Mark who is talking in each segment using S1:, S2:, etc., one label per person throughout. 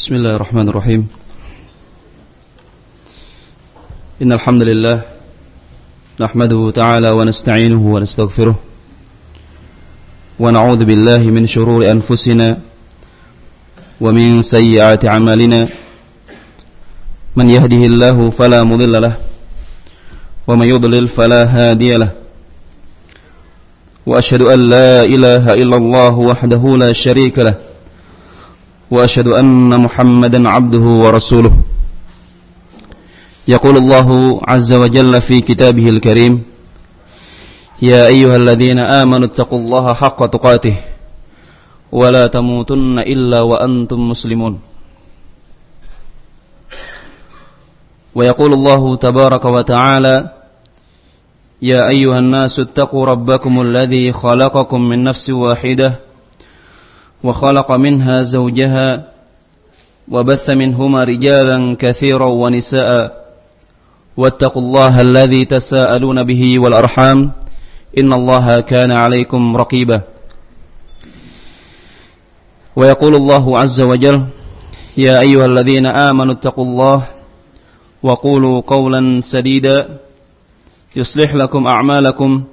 S1: بسم الله الرحمن الرحيم. إن الحمد لله نحمده تعالى ونستعينه ونستغفره ونعوذ بالله من شرور أنفسنا ومن سيئات أعمالنا. من يهده الله فلا مضل له ومن يضلل فلا هادي له. وأشهد أن لا إله إلا الله وحده لا شريك له. وأشهد أن محمدا عبده ورسوله. يقول الله عز وجل في كتابه الكريم يا أيها الذين آمنوا اتقوا الله حق تقاته ولا تموتن إلا وأنتم مسلمون. ويقول الله تبارك وتعالى يا أيها الناس اتقوا ربكم الذي خلقكم من نفس واحدة وخلق منها زوجها وبث منهما رجالا كثيرا ونساء. واتقوا الله الذي تساءلون به والأرحام. إن الله كان عليكم رقيبا. ويقول الله عز وجل يا أيها الذين آمنوا اتقوا الله وقولوا قولا سديدا. يصلح لكم أعمالكم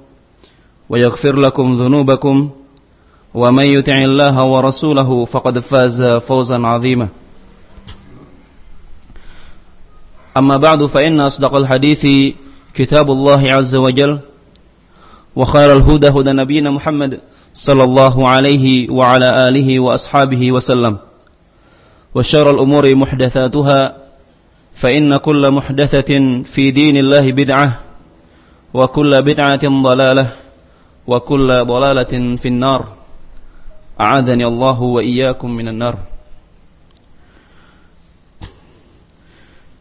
S1: ويغفر لكم ذنوبكم. ومن يطع الله ورسوله فقد فاز فوزا عظيما. أما بعد فإن أصدق الحديث كتاب الله عز وجل وخير الهدى هدى نبينا محمد صلى الله عليه وعلى آله وأصحابه وسلم وشر الأمور محدثاتها فإن كل محدثة في دين الله بدعة وكل بدعة ضلالة وكل ضلالة في النار. A'adhani Allahu wa iyyakum minan nar.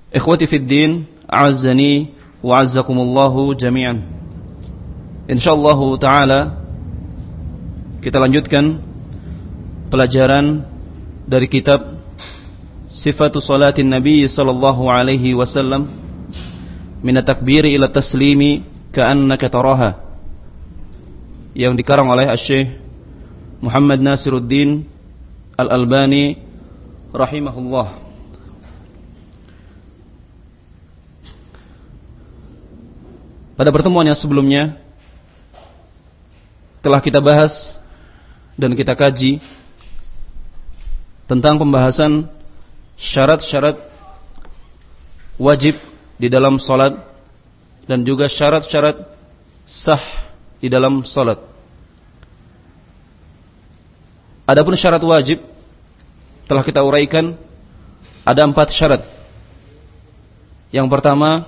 S1: Ikhwati fid din, a'azzani wa azzakumullahu jami'an. Insyaallah taala kita lanjutkan pelajaran dari kitab Sifatu Salatin Nabi sallallahu alaihi wasallam min at-takbiri ila taslimi ka'annaka taraha yang dikarang oleh Syekh Muhammad Nasiruddin Al-Albani rahimahullah. Pada pertemuan yang sebelumnya telah kita bahas dan kita kaji tentang pembahasan syarat-syarat wajib di dalam salat dan juga syarat-syarat sah di dalam salat. Adapun syarat wajib telah kita uraikan ada empat syarat. Yang pertama,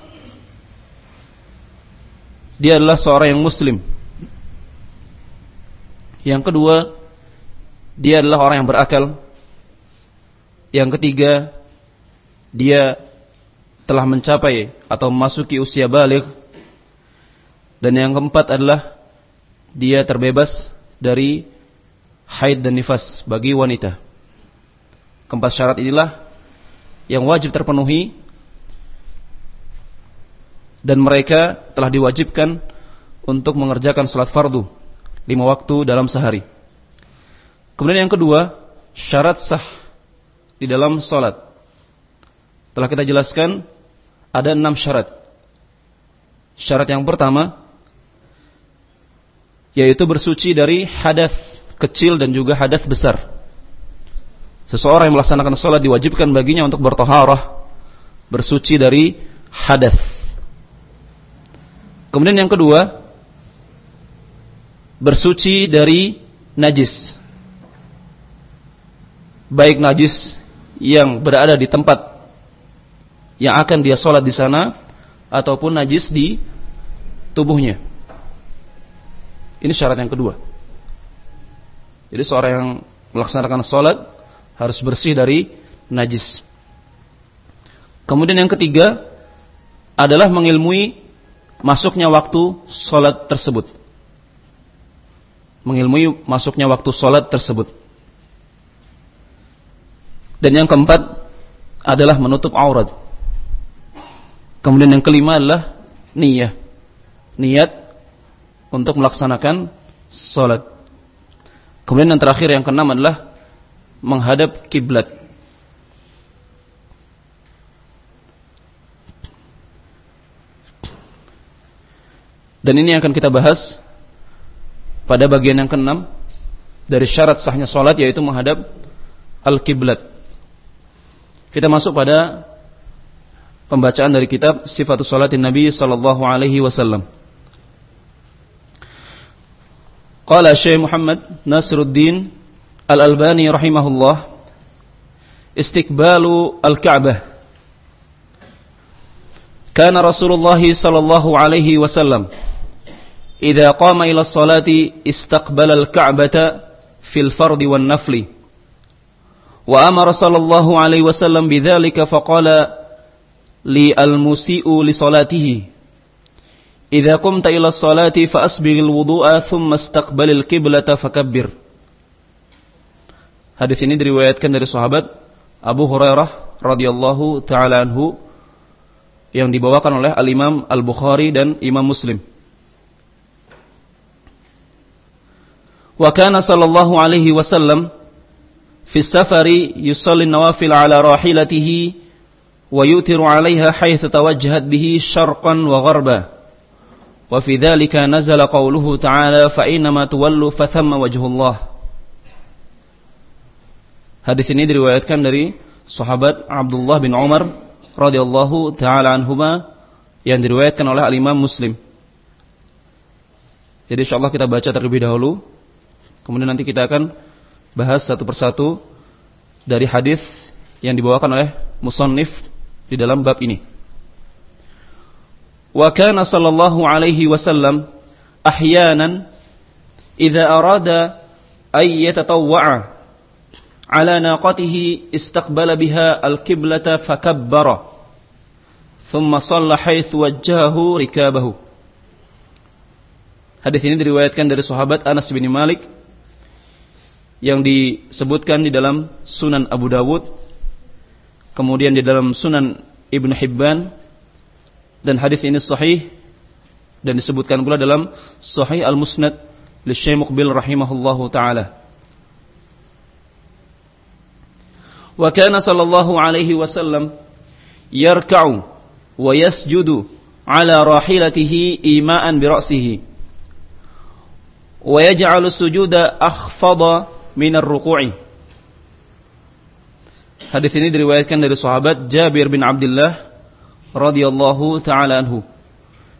S1: dia adalah seorang yang muslim. Yang kedua, dia adalah orang yang berakal. Yang ketiga, dia telah mencapai atau memasuki usia balik. Dan yang keempat adalah dia terbebas dari haid dan nifas bagi wanita. Keempat syarat inilah yang wajib terpenuhi dan mereka telah diwajibkan untuk mengerjakan sholat fardu lima waktu dalam sehari. Kemudian yang kedua, syarat sah di dalam sholat. Telah kita jelaskan ada enam syarat. Syarat yang pertama yaitu bersuci dari hadas kecil dan juga hadas besar. Seseorang yang melaksanakan sholat diwajibkan baginya untuk bertaharah, bersuci dari hadas. Kemudian yang kedua, bersuci dari najis. Baik najis yang berada di tempat yang akan dia sholat di sana, ataupun najis di tubuhnya. Ini syarat yang kedua. Jadi seorang yang melaksanakan sholat harus bersih dari najis. Kemudian yang ketiga adalah mengilmui masuknya waktu sholat tersebut. Mengilmui masuknya waktu sholat tersebut. Dan yang keempat adalah menutup aurat. Kemudian yang kelima adalah niat. Niat untuk melaksanakan sholat. Kemudian yang terakhir yang keenam adalah menghadap kiblat. Dan ini yang akan kita bahas pada bagian yang keenam dari syarat sahnya sholat yaitu menghadap al kiblat. Kita masuk pada pembacaan dari kitab Sifatul Salatin Nabi Sallallahu Alaihi Wasallam. Qala Syekh Muhammad Nasruddin Al-Albani rahimahullah Istiqbalu al-Ka'bah Kana Rasulullah sallallahu alaihi wasallam idza qama ila salati istaqbala al-Ka'bata fil fardi wan nafli wa amara sallallahu alaihi wasallam bidzalika faqala li al-musii'u li salatihi Idza qumta ila salati fa asbighil wudu'a thumma istaqbalil qiblata fakabbir. Hadis ini diriwayatkan dari sahabat Abu Hurairah radhiyallahu taala anhu yang dibawakan oleh Al-Imam Al-Bukhari dan Imam Muslim. Wa kana sallallahu alaihi wasallam fi safari yusalli nawafil ala rahilatihi wa yutiru 'alaiha haythu tawajjahat bihi syarqan wa gharba. وفي ذلك نزل قوله تعالى فإنما تولوا فثم وجه الله Hadis ini diriwayatkan dari sahabat Abdullah bin Umar radhiyallahu taala anhuma yang diriwayatkan oleh Al Imam Muslim. Jadi insyaallah kita baca terlebih dahulu. Kemudian nanti kita akan bahas satu persatu dari hadis yang dibawakan oleh musannif di dalam bab ini. وكان صلى الله عليه وسلم أحيانا إذا أراد أن يتطوع على ناقته استقبل بها الكبلة فكبر ثم صلى حيث وجهه ركابه Hadis ini diriwayatkan dari sahabat Anas bin Malik yang disebutkan di dalam Sunan Abu Dawud kemudian di dalam Sunan Ibn Hibban dan hadis ini sahih dan disebutkan pula dalam Sahih Al-Musnad li Syekh rahimahullahu taala. Wa kana sallallahu alaihi wasallam yarka'u wa yasjudu ala rahilatihi ima'an bi ra'sihi wa yaj'alu sujuda akhfada min ar-ruku'i. Hadis ini diriwayatkan dari sahabat Jabir bin Abdullah radhiyallahu taala anhu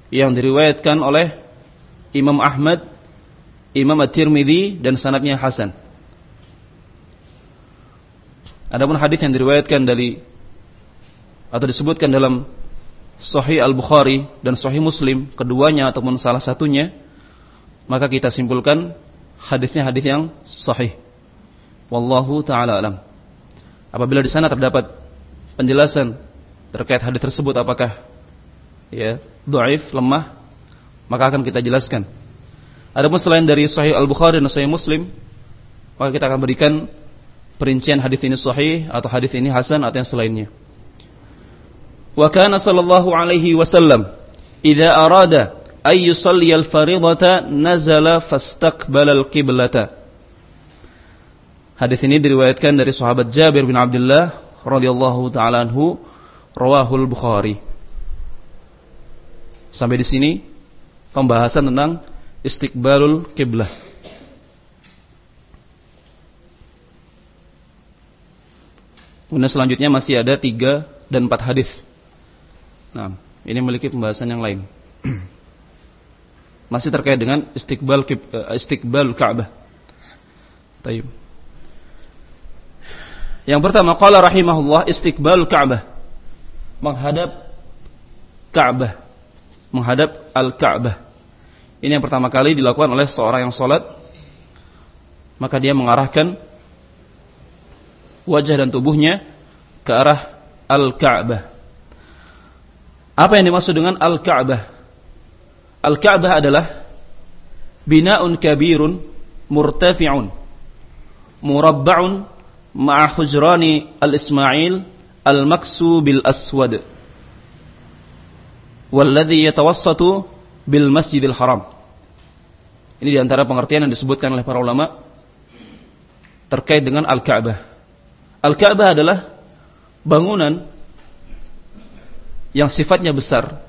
S1: yang diriwayatkan oleh Imam Ahmad, Imam At-Tirmidzi dan sanadnya hasan. Adapun hadis yang diriwayatkan dari atau disebutkan dalam Sahih Al-Bukhari dan Sahih Muslim, keduanya ataupun salah satunya, maka kita simpulkan hadisnya hadis yang sahih. Wallahu taala alam. Apabila di sana terdapat penjelasan terkait hadis tersebut apakah ya dhaif, lemah, maka akan kita jelaskan. Adapun selain dari Sahih Al-Bukhari dan Sahih Muslim, maka kita akan berikan perincian hadis ini sahih atau hadis ini hasan atau yang selainnya. Wa kana sallallahu alaihi wasallam idza arada ay yusalli al-fariidata nazala fastaqbala al-qiblata. Hadis ini diriwayatkan dari sahabat Jabir bin Abdullah radhiyallahu taala anhu Rawahul Bukhari. Sampai di sini pembahasan tentang istiqbalul kiblah. Kemudian selanjutnya masih ada tiga dan empat hadis. Nah, ini memiliki pembahasan yang lain. masih terkait dengan istiqbal uh, istiqbal Ka'bah. Taib. Yang pertama qala rahimahullah istiqbal Ka'bah menghadap Ka'bah, menghadap Al-Ka'bah. Ini yang pertama kali dilakukan oleh seorang yang sholat, maka dia mengarahkan wajah dan tubuhnya ke arah Al-Ka'bah. Apa yang dimaksud dengan Al-Ka'bah? Al-Ka'bah adalah bina'un kabirun murtafi'un murabba'un ma'a hujrani al-Ismail al-maksu bil aswad walladhi yatawassatu bil masjidil haram ini di antara pengertian yang disebutkan oleh para ulama terkait dengan Al-Ka'bah. Al-Ka'bah adalah bangunan yang sifatnya besar,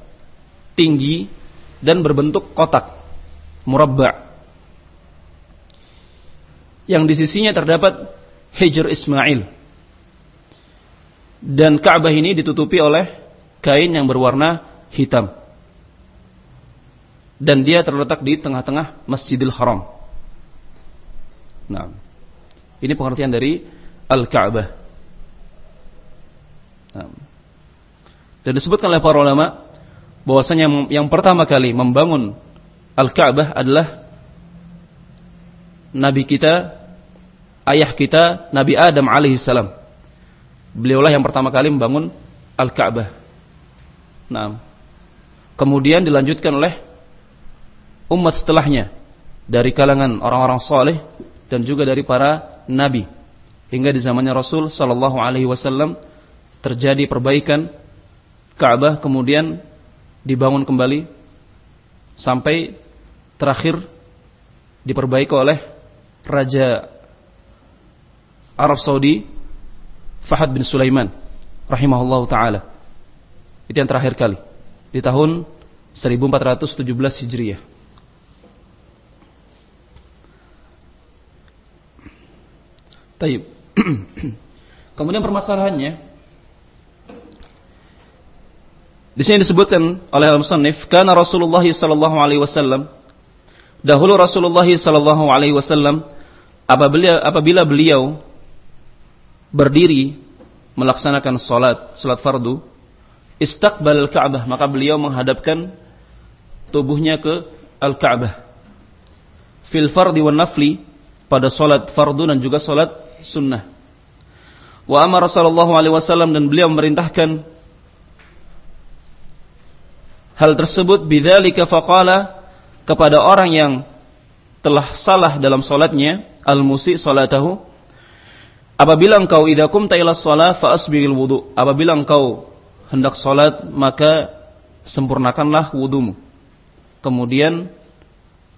S1: tinggi, dan berbentuk kotak, murabba. Yang di sisinya terdapat Hijr Ismail. Dan Ka'bah ini ditutupi oleh kain yang berwarna hitam. Dan dia terletak di tengah-tengah Masjidil Haram. Nah, ini pengertian dari Al-Ka'bah. Nah. Dan disebutkan oleh para ulama bahwasanya yang pertama kali membangun Al-Ka'bah adalah Nabi kita, ayah kita, Nabi Adam alaihissalam. Beliaulah yang pertama kali membangun Al-Ka'bah. Nah, kemudian dilanjutkan oleh umat setelahnya dari kalangan orang-orang soleh dan juga dari para nabi hingga di zamannya Rasul Sallallahu Alaihi Wasallam terjadi perbaikan Ka'bah kemudian dibangun kembali sampai terakhir diperbaiki oleh Raja Arab Saudi Fahad bin Sulaiman rahimahullah taala. Itu yang terakhir kali di tahun 1417 Hijriah. Taib. Kemudian permasalahannya di sini disebutkan oleh al-musannif karena Rasulullah sallallahu alaihi wasallam dahulu Rasulullah sallallahu alaihi wasallam apabila apabila beliau berdiri melaksanakan salat salat fardu istaqbal al-Ka'bah maka beliau menghadapkan tubuhnya ke al-Ka'bah fil fardi wan nafli pada salat fardu dan juga salat sunnah. Wa amara sallallahu alaihi wasallam dan beliau memerintahkan hal tersebut bidzalika faqala kepada orang yang telah salah dalam salatnya al-musi salatahu apabila engkau idakum ila shalah fa asbigil wudu apabila engkau hendak salat maka sempurnakanlah wudumu kemudian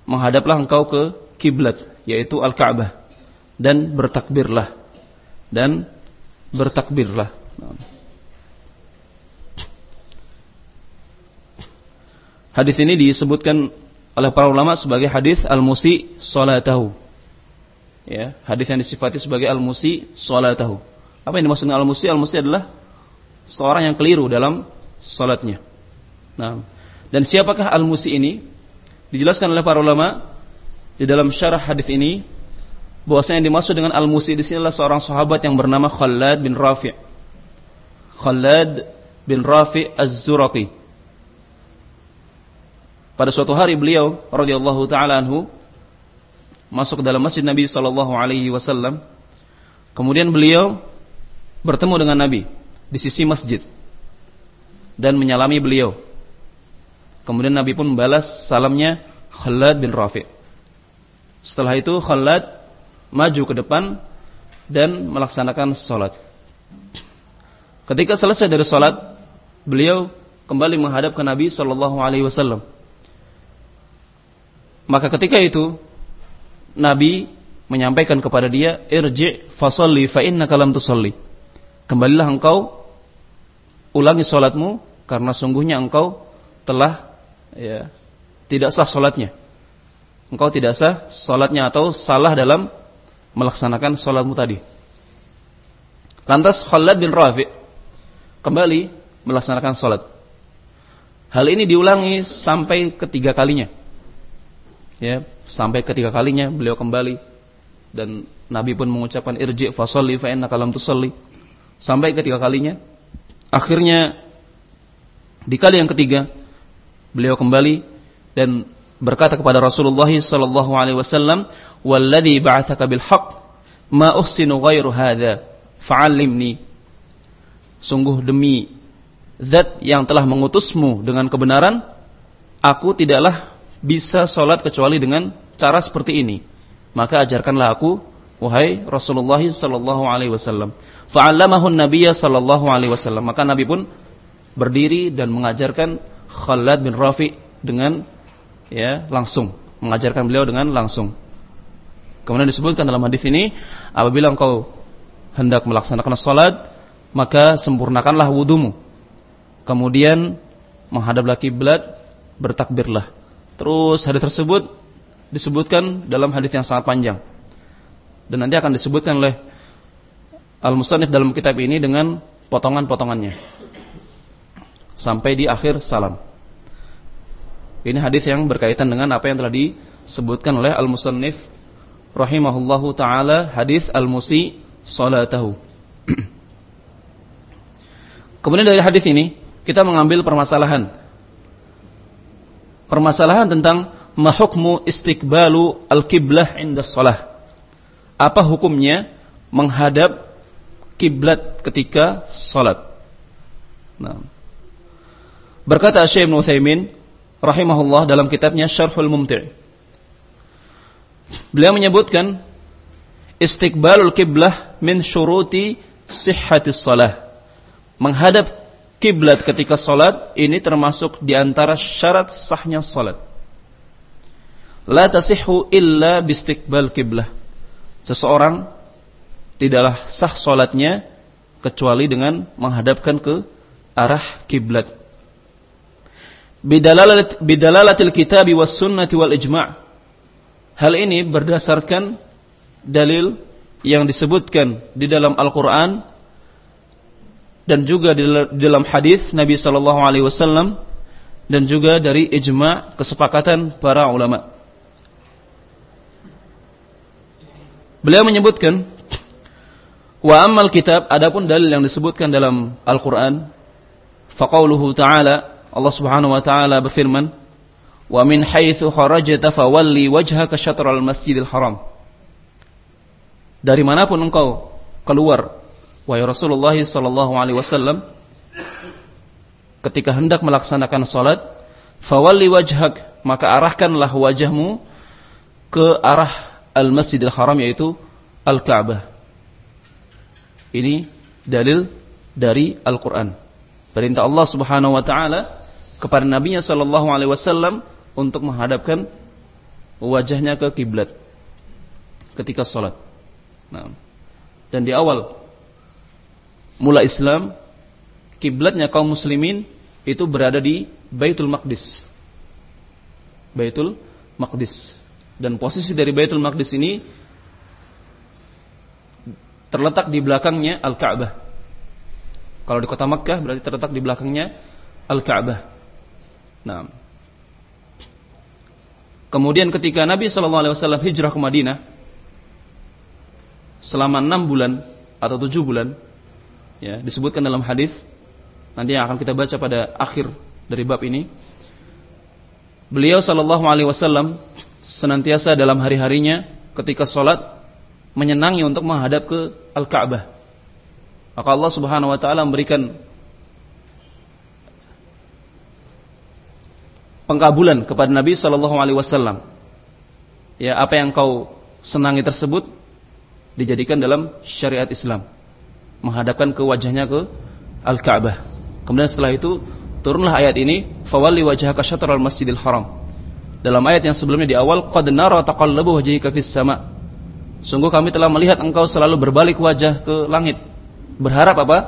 S1: menghadaplah engkau ke kiblat yaitu al-Ka'bah dan bertakbirlah dan bertakbirlah. Hadis ini disebutkan oleh para ulama sebagai hadis al-musi salatahu. Ya, hadis yang disifati sebagai al-musi salatahu. Apa yang dimaksud al-musi? Al-musi adalah seorang yang keliru dalam salatnya. Nah, dan siapakah al-musi ini? Dijelaskan oleh para ulama di dalam syarah hadis ini bahwasanya yang dimaksud dengan al-musi di sini adalah seorang sahabat yang bernama Khalad bin Rafi'. Khalad bin Rafi' Az-Zuraqi. Pada suatu hari beliau radhiyallahu taala anhu masuk ke dalam masjid Nabi sallallahu alaihi wasallam. Kemudian beliau bertemu dengan Nabi di sisi masjid dan menyalami beliau. Kemudian Nabi pun membalas salamnya Khalad bin Rafi'. Setelah itu Khalad maju ke depan dan melaksanakan sholat. Ketika selesai dari sholat, beliau kembali menghadap ke Nabi Shallallahu Alaihi Wasallam. Maka ketika itu Nabi menyampaikan kepada dia, irji fasolli fa inna kalam tusolli. Kembalilah engkau ulangi sholatmu karena sungguhnya engkau telah ya, tidak sah sholatnya. Engkau tidak sah sholatnya atau salah dalam melaksanakan sholatmu tadi. Lantas Khalid bin Rafi kembali melaksanakan sholat. Hal ini diulangi sampai ketiga kalinya. Ya, sampai ketiga kalinya beliau kembali dan Nabi pun mengucapkan irji fasolli fa innaka lam tusalli. Sampai ketiga kalinya akhirnya di kali yang ketiga beliau kembali dan berkata kepada Rasulullah sallallahu alaihi wasallam, "Walladzi ba'atsaka bil haqq ma uhsinu ghairu hadza, fa'allimni." Sungguh demi zat yang telah mengutusmu dengan kebenaran, aku tidaklah bisa sholat kecuali dengan cara seperti ini. Maka ajarkanlah aku, wahai Rasulullah sallallahu alaihi wasallam. Fa'allamahu Nabiyya sallallahu alaihi wasallam. Maka Nabi pun berdiri dan mengajarkan Khalid bin Rafi dengan ya langsung mengajarkan beliau dengan langsung. Kemudian disebutkan dalam hadis ini, apabila engkau hendak melaksanakan salat, maka sempurnakanlah wudumu. Kemudian menghadaplah kiblat bertakbirlah. Terus hadis tersebut disebutkan dalam hadis yang sangat panjang. Dan nanti akan disebutkan oleh Al-Musannif dalam kitab ini dengan potongan-potongannya. Sampai di akhir salam. Ini hadis yang berkaitan dengan apa yang telah disebutkan oleh Al-Musannif rahimahullahu taala hadis Al-Musi salatahu. Kemudian dari hadis ini kita mengambil permasalahan. Permasalahan tentang mahukmu istiqbalu al-kiblah inda salah. Apa hukumnya menghadap kiblat ketika salat? Nah. Berkata Syekh Ibn Utsaimin rahimahullah dalam kitabnya Syarhul Mumti'. Beliau menyebutkan istiqbalul kiblah min syuruti sihhatis salah menghadap kiblat ketika salat ini termasuk di antara syarat sahnya salat. La tasihhu illa bistiqbal kiblah. Seseorang tidaklah sah salatnya kecuali dengan menghadapkan ke arah kiblat. Bidalalatil kitab was sunnati wal ijma'. Hal ini berdasarkan dalil yang disebutkan di dalam Al-Qur'an dan juga di dalam hadis Nabi sallallahu alaihi wasallam dan juga dari ijma kesepakatan para ulama. Beliau menyebutkan wa ammal kitab adapun dalil yang disebutkan dalam Al-Qur'an faqauluhu ta'ala Allah Subhanahu wa taala berfirman wa min haitsu kharajta fawalli wajhaka syatral masjidil haram dari mana pun engkau keluar Wahai Rasulullah sallallahu alaihi wasallam ketika hendak melaksanakan salat, fawalli wajhak, maka arahkanlah wajahmu ke arah Al-Masjidil Haram yaitu Al-Ka'bah. Ini dalil dari Al-Qur'an. Perintah Allah Subhanahu wa taala kepada Nabi sallallahu alaihi wasallam untuk menghadapkan wajahnya ke kiblat ketika salat. Nah, dan di awal mula Islam, kiblatnya kaum muslimin itu berada di Baitul Maqdis. Baitul Maqdis. Dan posisi dari Baitul Maqdis ini terletak di belakangnya Al-Ka'bah. Kalau di kota Makkah berarti terletak di belakangnya Al-Ka'bah. Nah. Kemudian ketika Nabi SAW hijrah ke Madinah selama enam bulan atau tujuh bulan, ya disebutkan dalam hadis. Nanti yang akan kita baca pada akhir dari bab ini. Beliau sallallahu alaihi wasallam senantiasa dalam hari-harinya ketika sholat menyenangi untuk menghadap ke Al-Ka'bah. Maka Allah Subhanahu wa taala memberikan pengkabulan kepada Nabi sallallahu alaihi wasallam. Ya apa yang kau senangi tersebut dijadikan dalam syariat Islam menghadapkan ke wajahnya ke Al-Ka'bah. Kemudian setelah itu turunlah ayat ini, "Fawalli wajhaka syatral Masjidil Haram." Dalam ayat yang sebelumnya di awal, "Qad nara taqallabu wajhika fis sama." Sungguh kami telah melihat engkau selalu berbalik wajah ke langit. Berharap apa?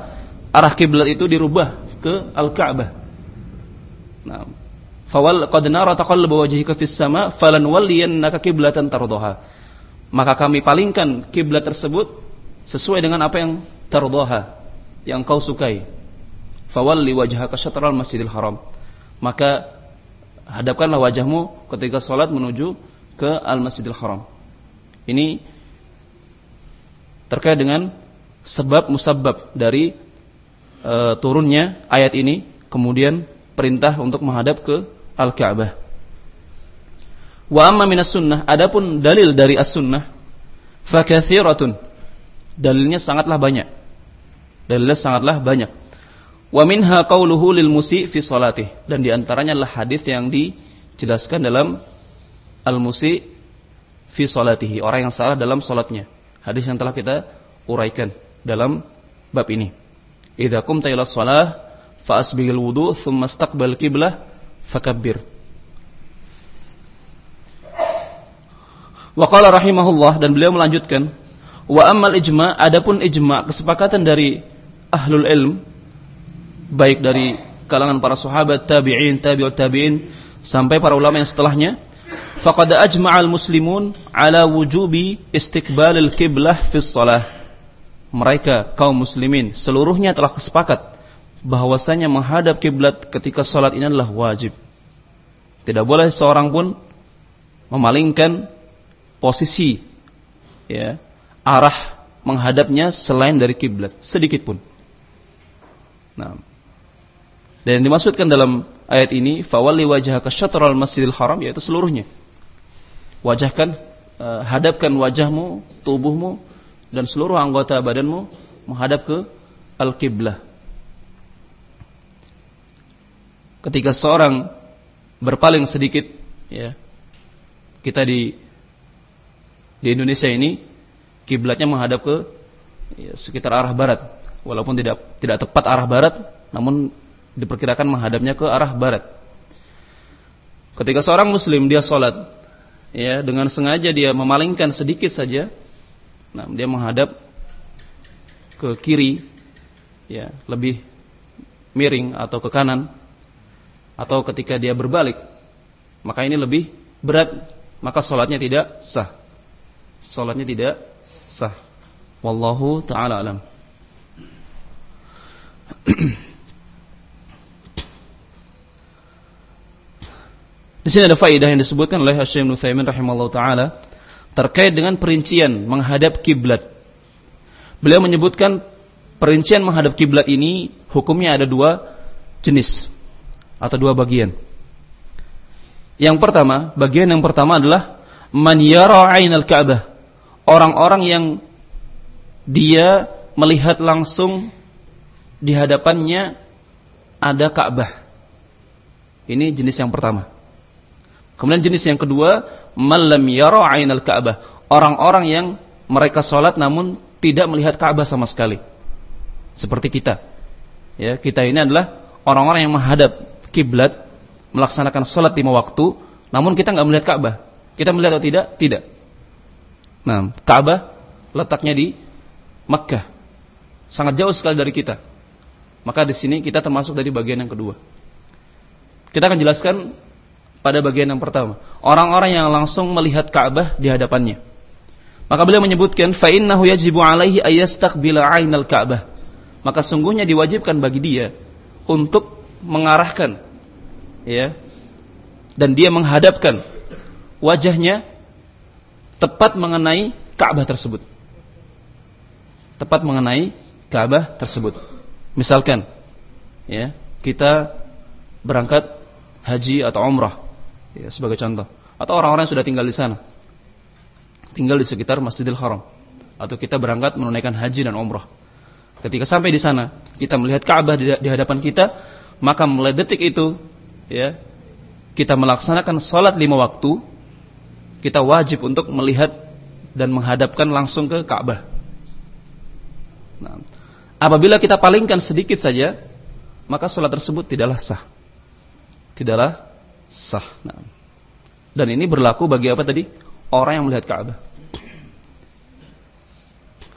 S1: Arah kiblat itu dirubah ke Al-Ka'bah. Nah, fawal qad nara taqallabu wajhika fis sama falan walliyannaka qiblatan tardaha. Maka kami palingkan kiblat tersebut sesuai dengan apa yang tardaha yang kau sukai. Fawalli wajhaka syatral Masjidil Haram. Maka hadapkanlah wajahmu ketika salat menuju ke Al-Masjidil Haram. Ini terkait dengan sebab musabab dari e, turunnya ayat ini, kemudian perintah untuk menghadap ke Al-Ka'bah. Wa amma minas sunnah, adapun dalil dari as-sunnah, fakathiratun Dalilnya sangatlah banyak. Dalilnya sangatlah banyak. Wa minha qauluhu lil musi fi salatih dan di antaranya adalah hadis yang dijelaskan dalam al musi fi salatihi, orang yang salah dalam salatnya. Hadis yang telah kita uraikan dalam bab ini. Idza qumta ila shalah fa asbighil wudu thumma istaqbal qiblah fakabbir. Wa qala rahimahullah dan beliau melanjutkan Wa ammal ijma, adapun ijma kesepakatan dari ahlul ilm baik dari kalangan para sahabat, tabi'in, tabi'ut tabi'in sampai para ulama yang setelahnya faqad ajma'al muslimun ala wujubi istiqbalil qiblah fi shalah mereka kaum muslimin seluruhnya telah sepakat bahwasanya menghadap kiblat ketika salat ini adalah wajib. Tidak boleh seorang pun memalingkan posisi ya arah menghadapnya selain dari kiblat sedikit pun nah dan yang dimaksudkan dalam ayat ini fawalli wajhaka syatral masjidil haram yaitu seluruhnya. Wajahkan uh, hadapkan wajahmu, tubuhmu dan seluruh anggota badanmu menghadap ke al-qiblah. Ketika seorang berpaling sedikit ya. Kita di di Indonesia ini kiblatnya menghadap ke ya, sekitar arah barat. Walaupun tidak tidak tepat arah barat, namun diperkirakan menghadapnya ke arah barat. Ketika seorang muslim dia sholat, ya dengan sengaja dia memalingkan sedikit saja, nah dia menghadap ke kiri, ya lebih miring atau ke kanan, atau ketika dia berbalik, maka ini lebih berat, maka sholatnya tidak sah. Sholatnya tidak sah. Wallahu taala alam. Di sini ada faidah yang disebutkan oleh Syekh Ibnu rahimallahu taala terkait dengan perincian menghadap kiblat. Beliau menyebutkan perincian menghadap kiblat ini hukumnya ada dua jenis atau dua bagian. Yang pertama, bagian yang pertama adalah man yara ainal Ka'bah. Orang-orang yang dia melihat langsung di hadapannya ada Ka'bah. Ini jenis yang pertama. Kemudian jenis yang kedua, malam yara ainal Ka'bah. Orang-orang yang mereka sholat namun tidak melihat Ka'bah sama sekali. Seperti kita. Ya, kita ini adalah orang-orang yang menghadap kiblat, melaksanakan sholat lima waktu, namun kita nggak melihat Ka'bah. Kita melihat atau tidak? Tidak. Nah, Ka'bah letaknya di Makkah. Sangat jauh sekali dari kita. Maka di sini kita termasuk dari bagian yang kedua. Kita akan jelaskan pada bagian yang pertama. Orang-orang yang langsung melihat Ka'bah di hadapannya. Maka beliau menyebutkan fa innahu yajibu alaihi ayastaqbila 'ainal Ka'bah. Maka sungguhnya diwajibkan bagi dia untuk mengarahkan ya dan dia menghadapkan wajahnya tepat mengenai Ka'bah tersebut. Tepat mengenai Ka'bah tersebut. Misalkan ya, kita berangkat haji atau umrah Ya, sebagai contoh. Atau orang-orang yang sudah tinggal di sana. Tinggal di sekitar Masjidil Haram. Atau kita berangkat menunaikan haji dan umrah. Ketika sampai di sana, kita melihat Ka'bah di, hadapan kita, maka mulai detik itu, ya, kita melaksanakan sholat lima waktu, kita wajib untuk melihat dan menghadapkan langsung ke Ka'bah. Nah, apabila kita palingkan sedikit saja, maka sholat tersebut tidaklah sah. Tidaklah sah. Nah. Dan ini berlaku bagi apa tadi? Orang yang melihat Ka'bah.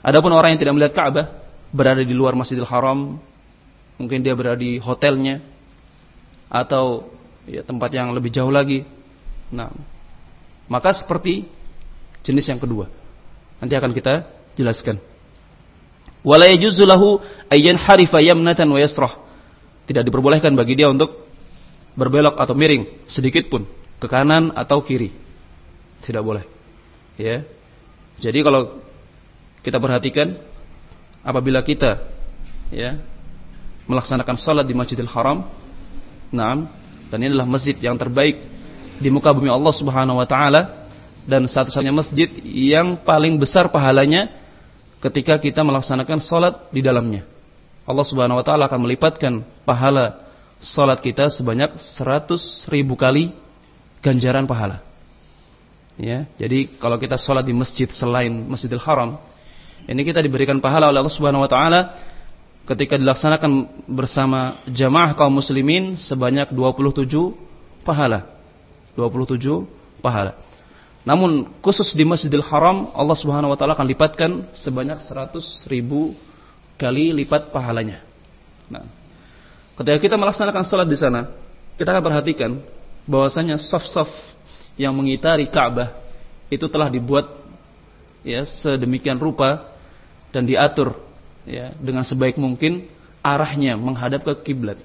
S1: Adapun orang yang tidak melihat Ka'bah, berada di luar Masjidil Haram, mungkin dia berada di hotelnya atau ya tempat yang lebih jauh lagi. Nah, maka seperti jenis yang kedua. Nanti akan kita jelaskan. Wala yajuzu lahu ayyan harifa yamnatan wa yasrah. Tidak diperbolehkan bagi dia untuk berbelok atau miring sedikit pun ke kanan atau kiri. Tidak boleh. Ya. Jadi kalau kita perhatikan apabila kita ya melaksanakan salat di Masjidil Haram, nah, dan ini adalah masjid yang terbaik di muka bumi Allah Subhanahu wa taala dan satu-satunya masjid yang paling besar pahalanya ketika kita melaksanakan salat di dalamnya. Allah Subhanahu wa taala akan melipatkan pahala salat kita sebanyak 100 ribu kali ganjaran pahala. Ya, jadi kalau kita salat di masjid selain Masjidil Haram, ini kita diberikan pahala oleh Allah Subhanahu wa taala ketika dilaksanakan bersama jamaah kaum muslimin sebanyak 27 pahala. 27 pahala. Namun khusus di Masjidil Haram Allah Subhanahu wa taala akan lipatkan sebanyak 100 ribu kali lipat pahalanya. Nah, Ketika kita melaksanakan sholat di sana, kita akan perhatikan bahwasanya saf-saf yang mengitari Ka'bah itu telah dibuat ya sedemikian rupa dan diatur ya dengan sebaik mungkin arahnya menghadap ke kiblat.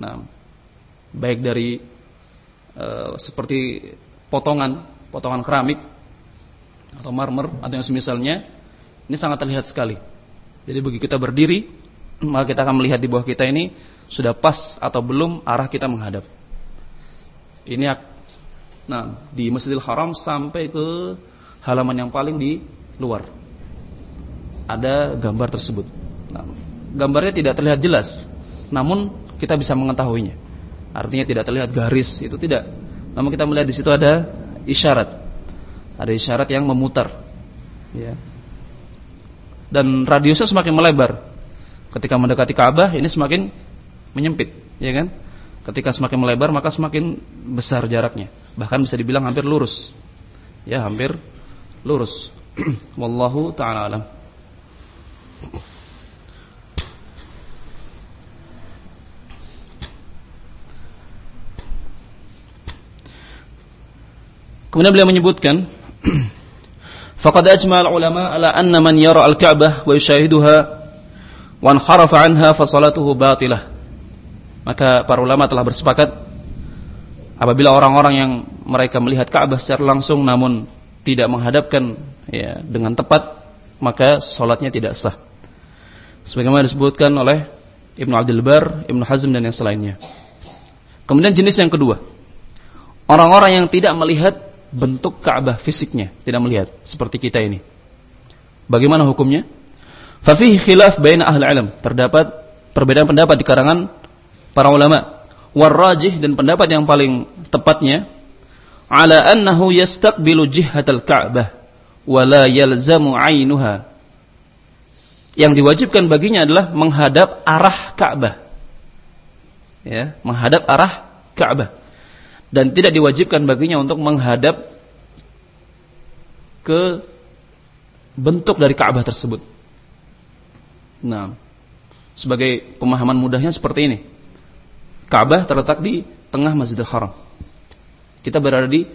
S1: Nah, baik dari uh, seperti potongan potongan keramik atau marmer atau yang semisalnya ini sangat terlihat sekali. Jadi begitu kita berdiri, maka kita akan melihat di bawah kita ini sudah pas atau belum arah kita menghadap. Ini nah di Masjidil Haram sampai ke halaman yang paling di luar. Ada gambar tersebut. Nah, gambarnya tidak terlihat jelas, namun kita bisa mengetahuinya. Artinya tidak terlihat garis, itu tidak. Namun kita melihat di situ ada isyarat. Ada isyarat yang memutar. Ya. Dan radiusnya semakin melebar. Ketika mendekati Ka'bah ini semakin menyempit, ya kan? Ketika semakin melebar maka semakin besar jaraknya. Bahkan bisa dibilang hampir lurus. Ya, hampir lurus. Wallahu taala alam. Kemudian beliau menyebutkan Faqad ajma al-ulama ala anna man yara al-Ka'bah wa yushahiduha wa anharafa anha fa salatuhu batilah. Maka para ulama telah bersepakat apabila orang-orang yang mereka melihat Ka'bah secara langsung namun tidak menghadapkan ya dengan tepat maka salatnya tidak sah. Sebagaimana disebutkan oleh Ibnu Abdul Bar, Ibnu Hazm dan yang selainnya. Kemudian jenis yang kedua, orang-orang yang tidak melihat bentuk Ka'bah fisiknya, tidak melihat seperti kita ini. Bagaimana hukumnya? Fafih khilaf baina ahli ilm. Terdapat perbedaan pendapat di karangan para ulama warrajih dan pendapat yang paling tepatnya ala annahu yastaqbilu jihatal ka'bah wa la yalzamu 'ainuha yang diwajibkan baginya adalah menghadap arah Ka'bah ya menghadap arah Ka'bah dan tidak diwajibkan baginya untuk menghadap ke bentuk dari Ka'bah tersebut nah sebagai pemahaman mudahnya seperti ini Ka'bah terletak di tengah Masjidil Haram. Kita berada di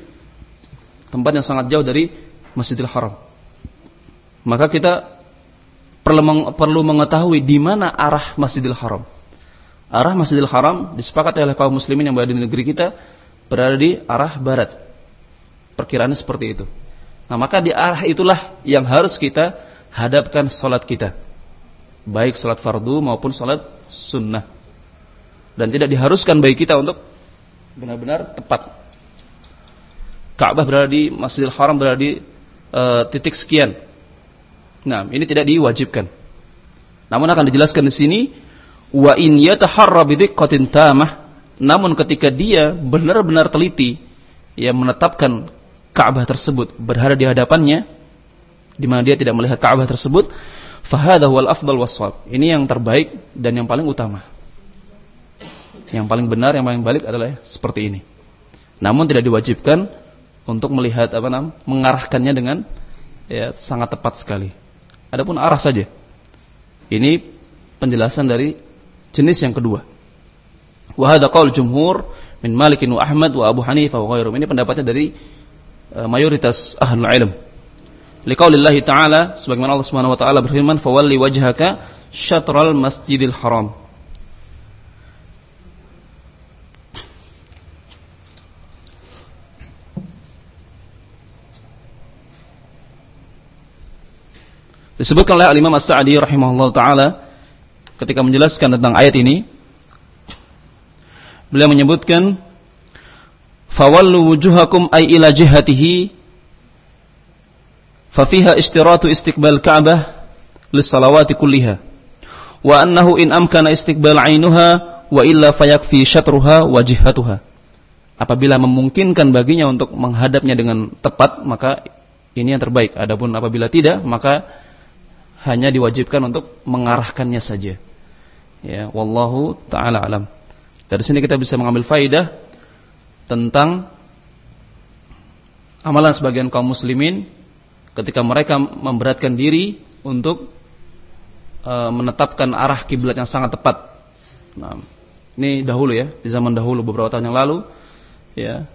S1: tempat yang sangat jauh dari Masjidil Haram. Maka kita perlu mengetahui di mana arah Masjidil Haram. Arah Masjidil Haram disepakati oleh kaum muslimin yang berada di negeri kita berada di arah barat. Perkiraannya seperti itu. Nah, maka di arah itulah yang harus kita hadapkan salat kita. Baik salat fardu maupun salat sunnah dan tidak diharuskan bagi kita untuk benar-benar tepat. Ka'bah berada di Masjidil Haram berada di uh, titik sekian. Nah, ini tidak diwajibkan. Namun akan dijelaskan di sini wa in yataharra bi tamah namun ketika dia benar-benar teliti ia menetapkan Ka'bah tersebut berada di hadapannya di mana dia tidak melihat Ka'bah tersebut fahadha wal afdal waswab. Ini yang terbaik dan yang paling utama. Yang paling benar, yang paling balik adalah seperti ini. Namun tidak diwajibkan untuk melihat apa namanya, mengarahkannya dengan ya sangat tepat sekali. Adapun arah saja. Ini penjelasan dari jenis yang kedua. Wa hadza qaul jumhur min Malik wa Ahmad wa Abu Hanifah wa ghairum. Ini pendapatnya dari uh, mayoritas ahlul ilm. Liqaulillahi ta'ala sebagaimana Allah Subhanahu wa taala berfirman, "Fawalli wajhaka syatral masjidil haram." Disebutkan oleh Al-Imam As-Sa'di rahimahullah taala ketika menjelaskan tentang ayat ini beliau menyebutkan fawallu wujuhakum ay ila jihatihi fafiha istiratu istiqbal Ka'bah lis-salawati kulliha wa annahu in amkana istiqbal 'ainuha wa illa fayakfi syatruha wa jihatuha apabila memungkinkan baginya untuk menghadapnya dengan tepat maka ini yang terbaik adapun apabila tidak maka hanya diwajibkan untuk mengarahkannya saja. Ya, wallahu taala alam. Dari sini kita bisa mengambil faidah tentang amalan sebagian kaum muslimin ketika mereka memberatkan diri untuk e, menetapkan arah kiblat yang sangat tepat. Nah, ini dahulu ya, di zaman dahulu beberapa tahun yang lalu ya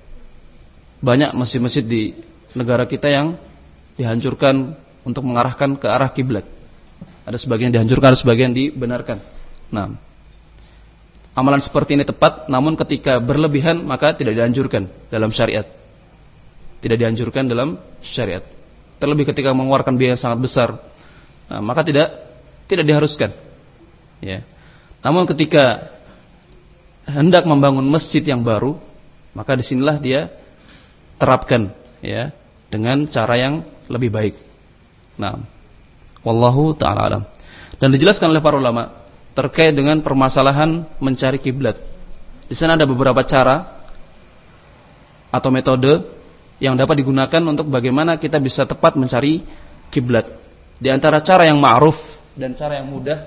S1: banyak masjid-masjid di negara kita yang dihancurkan untuk mengarahkan ke arah kiblat. Ada sebagian dihancurkan, ada sebagian dibenarkan. Nah, amalan seperti ini tepat, namun ketika berlebihan maka tidak dianjurkan dalam syariat. Tidak dianjurkan dalam syariat. Terlebih ketika mengeluarkan biaya yang sangat besar, nah, maka tidak tidak diharuskan. Ya. Namun ketika hendak membangun masjid yang baru, maka di sinilah dia terapkan ya dengan cara yang lebih baik. Nah, wallahu taala alam. Dan dijelaskan oleh para ulama terkait dengan permasalahan mencari kiblat. Di sana ada beberapa cara atau metode yang dapat digunakan untuk bagaimana kita bisa tepat mencari kiblat. Di antara cara yang ma'ruf dan cara yang mudah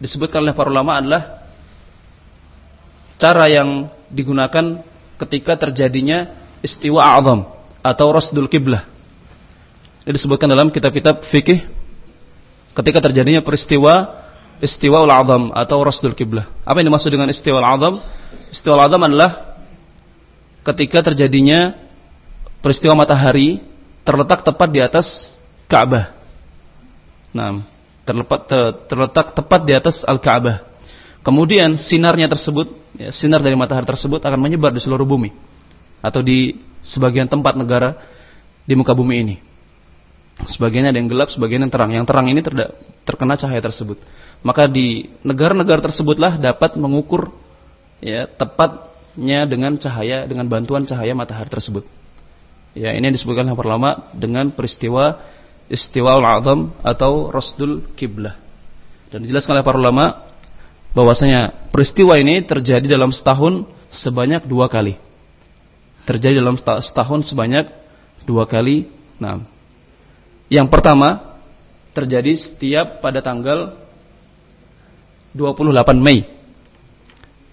S1: disebutkan oleh para ulama adalah cara yang digunakan ketika terjadinya istiwa a'zam atau rasdul kiblah. Ini disebutkan dalam kitab-kitab fikih ketika terjadinya peristiwa istiwa al-azam atau rasdul kiblah. Apa yang dimaksud dengan istiwa al-azam? Istiwa al-azam adalah ketika terjadinya peristiwa matahari terletak tepat di atas Ka'bah. Nah, terletak, terletak tepat di atas Al-Ka'bah. Kemudian sinarnya tersebut, ya, sinar dari matahari tersebut akan menyebar di seluruh bumi atau di sebagian tempat negara di muka bumi ini. Sebagian ada yang gelap, sebagian yang terang. Yang terang ini terkena cahaya tersebut. Maka di negara-negara tersebutlah dapat mengukur ya tepatnya dengan cahaya dengan bantuan cahaya matahari tersebut. Ya, ini yang disebutkan oleh lama dengan peristiwa istiwa al-azam atau rasdul kiblah. Dan dijelaskan oleh para ulama bahwasanya peristiwa ini terjadi dalam setahun sebanyak dua kali terjadi dalam setahun sebanyak dua kali. Nah, yang pertama terjadi setiap pada tanggal 28 Mei.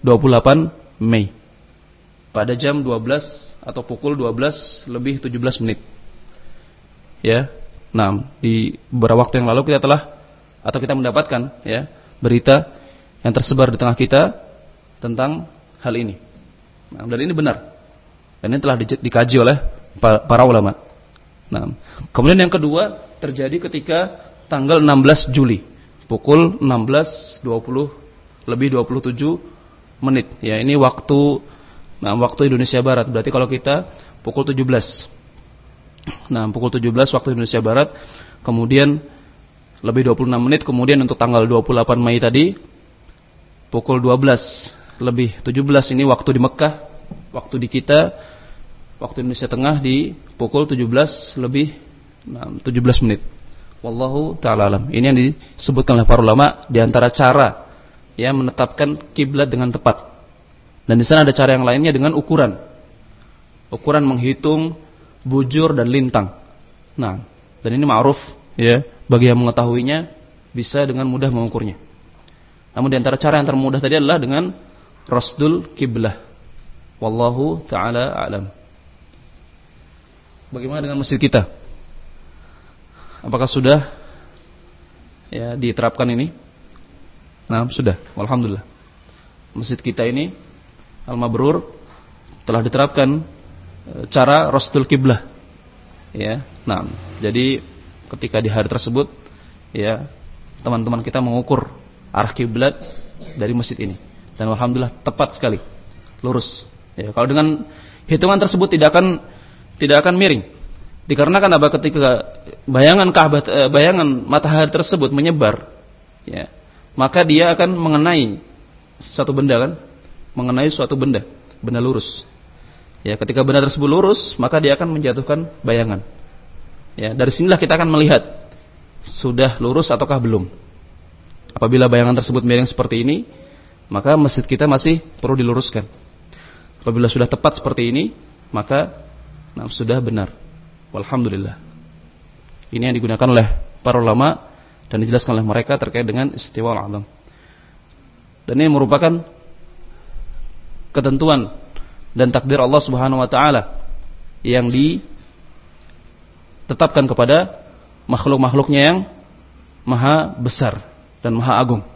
S1: 28 Mei. Pada jam 12 atau pukul 12 lebih 17 menit. Ya. Nah, di beberapa waktu yang lalu kita telah atau kita mendapatkan ya berita yang tersebar di tengah kita tentang hal ini. Nah, dan ini benar. Dan ini telah dikaji oleh para ulama. Nah, kemudian yang kedua terjadi ketika tanggal 16 Juli pukul 16.20 lebih 27 menit. Ya, ini waktu nah waktu Indonesia Barat. Berarti kalau kita pukul 17. Nah, pukul 17 waktu Indonesia Barat, kemudian lebih 26 menit kemudian untuk tanggal 28 Mei tadi pukul 12 lebih 17 ini waktu di Mekah, waktu di kita waktu Indonesia Tengah di pukul 17 lebih 17 menit. Wallahu taala alam. Ini yang disebutkan oleh para ulama di antara cara ya menetapkan kiblat dengan tepat. Dan di sana ada cara yang lainnya dengan ukuran. Ukuran menghitung bujur dan lintang. Nah, dan ini ma'ruf ya bagi yang mengetahuinya bisa dengan mudah mengukurnya. Namun di antara cara yang termudah tadi adalah dengan rasdul kiblah. Wallahu taala alam. Bagaimana dengan masjid kita? Apakah sudah ya diterapkan ini? Nah, sudah. Alhamdulillah. Masjid kita ini Al-Mabrur telah diterapkan e, cara Rasul Kiblah. Ya. Nah, jadi ketika di hari tersebut ya teman-teman kita mengukur arah kiblat dari masjid ini dan alhamdulillah tepat sekali lurus ya kalau dengan hitungan tersebut tidak akan tidak akan miring. Dikarenakan apa ketika bayangan Ka'bah eh, bayangan matahari tersebut menyebar ya, maka dia akan mengenai satu benda kan? Mengenai suatu benda, benda lurus. Ya, ketika benda tersebut lurus, maka dia akan menjatuhkan bayangan. Ya, dari sinilah kita akan melihat sudah lurus ataukah belum. Apabila bayangan tersebut miring seperti ini, maka masjid kita masih perlu diluruskan. Apabila sudah tepat seperti ini, maka Nah, sudah benar. Walhamdulillah. Ini yang digunakan oleh para ulama dan dijelaskan oleh mereka terkait dengan istiwa al-azam. Dan ini merupakan ketentuan dan takdir Allah Subhanahu wa taala yang ditetapkan kepada makhluk-makhluknya yang maha besar dan maha agung.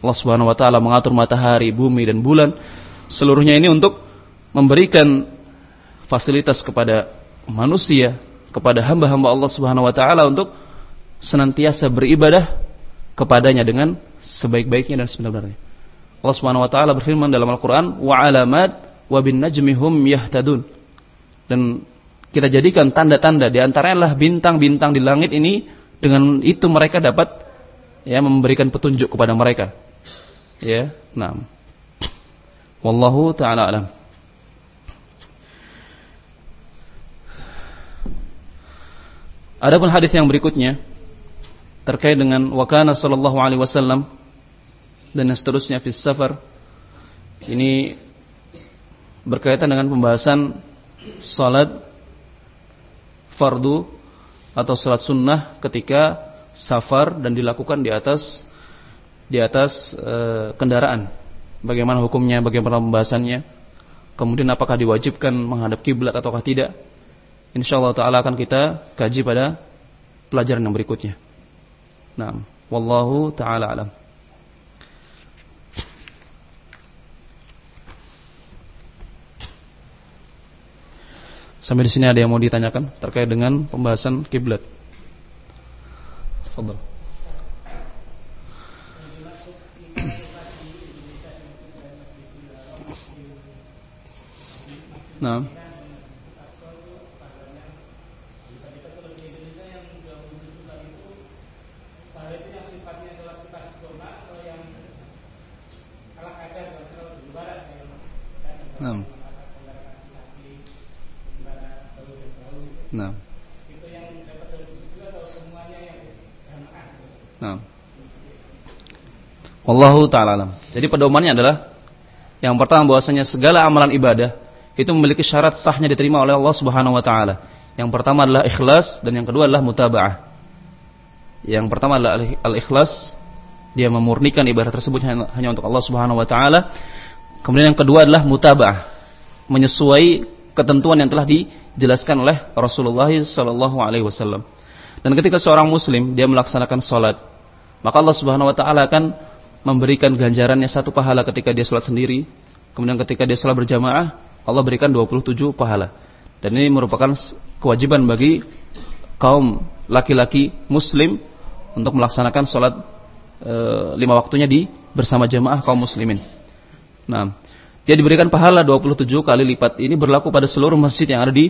S1: Allah Subhanahu wa taala mengatur matahari, bumi dan bulan seluruhnya ini untuk memberikan fasilitas kepada manusia, kepada hamba-hamba Allah Subhanahu wa taala untuk senantiasa beribadah kepadanya dengan sebaik-baiknya dan sebenar-benarnya. Allah Subhanahu wa taala berfirman dalam Al-Qur'an, "Wa 'alamat wa bin najmi hum yahtadun." Dan kita jadikan tanda-tanda di antaranya adalah bintang-bintang di langit ini dengan itu mereka dapat ya memberikan petunjuk kepada mereka. Ya, nah. Wallahu taala alam. Adapun hadis yang berikutnya terkait dengan wakana sallallahu alaihi wasallam dan yang seterusnya fi safar ini berkaitan dengan pembahasan salat fardu atau salat sunnah ketika safar dan dilakukan di atas di atas e, kendaraan. Bagaimana hukumnya, bagaimana pembahasannya? Kemudian apakah diwajibkan menghadap kiblat ataukah tidak? Insyaallah taala akan kita kaji pada pelajaran yang berikutnya. Nah, wallahu taala alam. Sampai di sini ada yang mau ditanyakan terkait dengan pembahasan kiblat. Fadhal. Nah. Nah. Nah. Nah. Wallahu taala alam. Jadi pedomannya adalah yang pertama bahwasanya segala amalan ibadah itu memiliki syarat sahnya diterima oleh Allah Subhanahu wa taala. Yang pertama adalah ikhlas dan yang kedua adalah mutabaah. Yang pertama adalah al-ikhlas, dia memurnikan ibadah tersebut hanya untuk Allah Subhanahu wa taala. Kemudian yang kedua adalah mutabah, menyesuai ketentuan yang telah dijelaskan oleh Rasulullah wasallam. Dan ketika seorang muslim dia melaksanakan salat, maka Allah Subhanahu wa taala akan memberikan ganjarannya satu pahala ketika dia salat sendiri, kemudian ketika dia salat berjamaah, Allah berikan 27 pahala. Dan ini merupakan kewajiban bagi kaum laki-laki muslim untuk melaksanakan salat e, lima waktunya di bersama jamaah kaum muslimin. Nah, dia diberikan pahala 27 kali lipat. Ini berlaku pada seluruh masjid yang ada di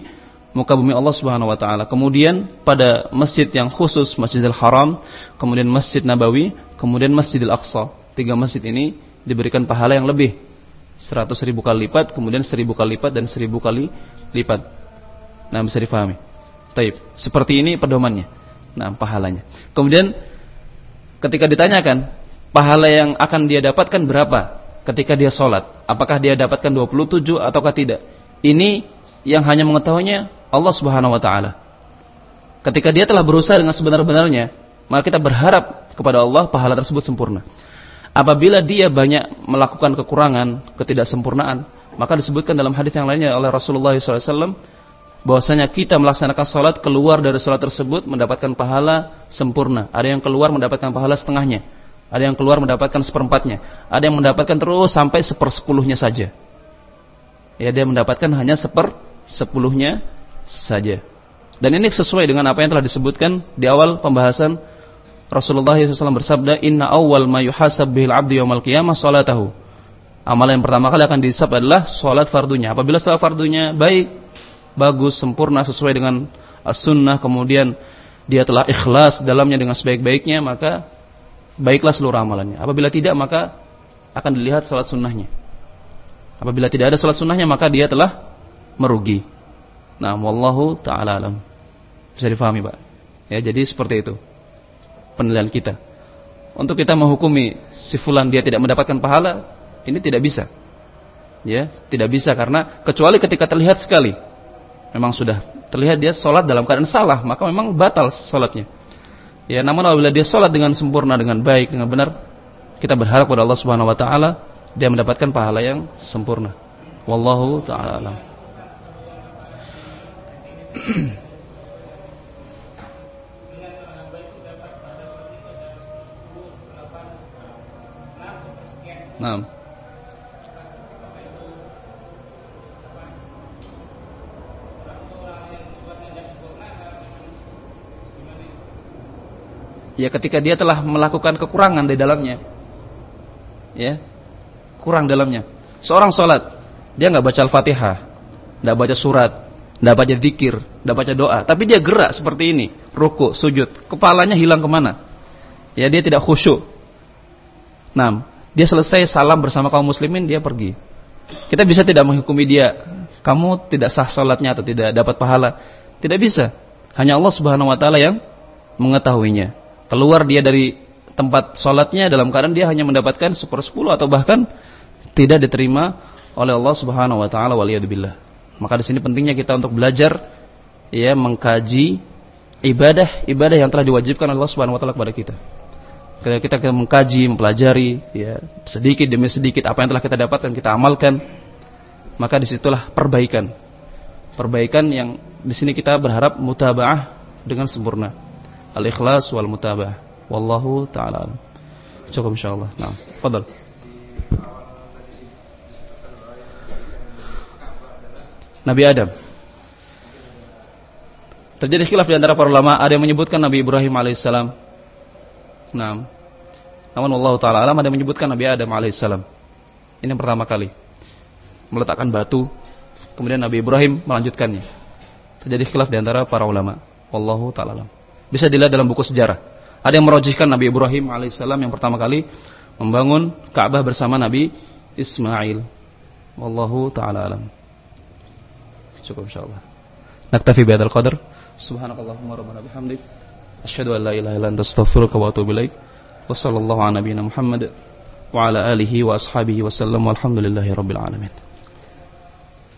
S1: muka bumi Allah Subhanahu wa taala. Kemudian pada masjid yang khusus Masjidil Haram, kemudian Masjid Nabawi, kemudian Masjidil Aqsa. Tiga masjid ini diberikan pahala yang lebih 100 ribu kali lipat, kemudian 1000 kali lipat dan 1000 kali lipat. Nah, bisa difahami. Taib. Seperti ini pedomannya. Nah, pahalanya. Kemudian ketika ditanyakan pahala yang akan dia dapatkan berapa? Ketika dia sholat. Apakah dia dapatkan 27 ataukah tidak? Ini yang hanya mengetahuinya Allah Subhanahu wa taala. Ketika dia telah berusaha dengan sebenar-benarnya, maka kita berharap kepada Allah pahala tersebut sempurna. Apabila dia banyak melakukan kekurangan, ketidaksempurnaan, maka disebutkan dalam hadis yang lainnya oleh Rasulullah SAW bahwasanya kita melaksanakan sholat keluar dari sholat tersebut mendapatkan pahala sempurna. Ada yang keluar mendapatkan pahala setengahnya. Ada yang keluar mendapatkan seperempatnya. Ada yang mendapatkan terus sampai sepersepuluhnya saja. Ya, dia mendapatkan hanya seper sepuluhnya saja. Dan ini sesuai dengan apa yang telah disebutkan di awal pembahasan Rasulullah SAW bersabda, Inna awal ma yuhasab bihil abdi yawmal qiyamah salatahu. Amalan yang pertama kali akan disab adalah sholat fardunya. Apabila sholat fardunya baik, bagus, sempurna, sesuai dengan as-sunnah, kemudian dia telah ikhlas dalamnya dengan sebaik-baiknya, maka baiklah seluruh amalannya. Apabila tidak maka akan dilihat salat sunnahnya. Apabila tidak ada salat sunnahnya maka dia telah merugi. Nah, wallahu taala alam. Bisa difahami, Pak? Ya, jadi seperti itu penilaian kita. Untuk kita menghukumi si fulan dia tidak mendapatkan pahala, ini tidak bisa. Ya, tidak bisa karena kecuali ketika terlihat sekali memang sudah terlihat dia sholat dalam keadaan salah, maka memang batal sholatnya. Ya, namun apabila dia sholat dengan sempurna, dengan baik, dengan benar, kita berharap kepada Allah Subhanahu Wa Taala dia mendapatkan pahala yang sempurna. Wallahu taala alam. Nah. Ya ketika dia telah melakukan kekurangan di dalamnya. Ya. Kurang dalamnya. Seorang sholat, dia nggak baca Al-Fatihah, nggak baca surat, nggak baca zikir, nggak baca doa, tapi dia gerak seperti ini, ruku, sujud, kepalanya hilang ke mana? Ya dia tidak khusyuk. Nah, dia selesai salam bersama kaum muslimin, dia pergi. Kita bisa tidak menghukumi dia, kamu tidak sah sholatnya atau tidak dapat pahala. Tidak bisa. Hanya Allah subhanahu wa ta'ala yang mengetahuinya. Keluar dia dari tempat sholatnya dalam keadaan dia hanya mendapatkan sepersepuluh atau bahkan tidak diterima oleh Allah Subhanahu wa taala waliyadzubillah. Maka di sini pentingnya kita untuk belajar ya mengkaji ibadah-ibadah yang telah diwajibkan Allah Subhanahu wa taala kepada kita. Ketika kita mengkaji, mempelajari ya sedikit demi sedikit apa yang telah kita dapatkan kita amalkan, maka di situlah perbaikan. Perbaikan yang di sini kita berharap mutabaah dengan sempurna. Al-ikhlas wal mutabaah. Wallahu taala. Cukup insyaallah. Nah, fadal. Nabi Adam. Terjadi khilaf di antara para ulama, ada yang menyebutkan Nabi Ibrahim alaihissalam. Nah, namun Allah taala alam ada yang menyebutkan Nabi Adam alaihissalam. Ini yang pertama kali meletakkan batu, kemudian Nabi Ibrahim melanjutkannya. Terjadi khilaf di antara para ulama. Wallahu taala alam. Bisa dilihat dalam buku sejarah. Ada yang merojihkan Nabi Ibrahim alaihissalam yang pertama kali membangun Ka'bah bersama Nabi Ismail. Wallahu taala alam. Cukup insyaallah. Naktafi bihadzal qadar. Subhanakallahumma rabbana bihamdik asyhadu an la ilaha illa anta astaghfiruka wa atubu ilaik. Wa sallallahu ala nabiyyina Muhammad wa ala alihi wa ashabihi wa sallam walhamdulillahi rabbil alamin.